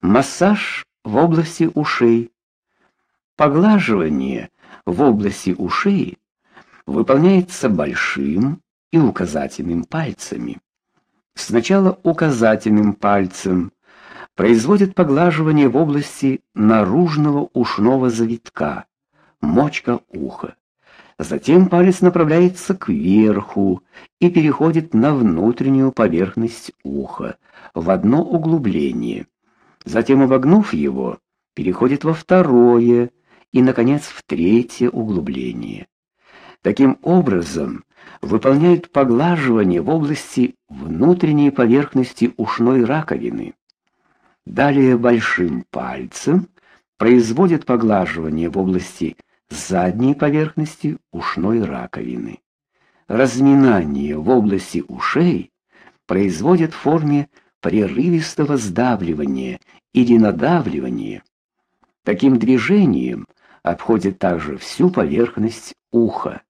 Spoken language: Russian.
Массаж в области ушей. Поглаживание в области ушей выполняется большим и указательным пальцами. Сначала указательным пальцем производят поглаживание в области наружного ушного завитка, мочка уха. Затем палец направляется кверху и переходит на внутреннюю поверхность уха в одно углубление. Затем, обогнув его, переходит во второе и наконец в третье углубление. Таким образом, выполняют поглаживание в области внутренней поверхности ушной раковины. Далее большим пальцем производят поглаживание в области задней поверхности ушной раковины. Разминание в области ушей производят в форме прерывистого сдавливания или надавливания. Таким движением обходят также всю поверхность уха.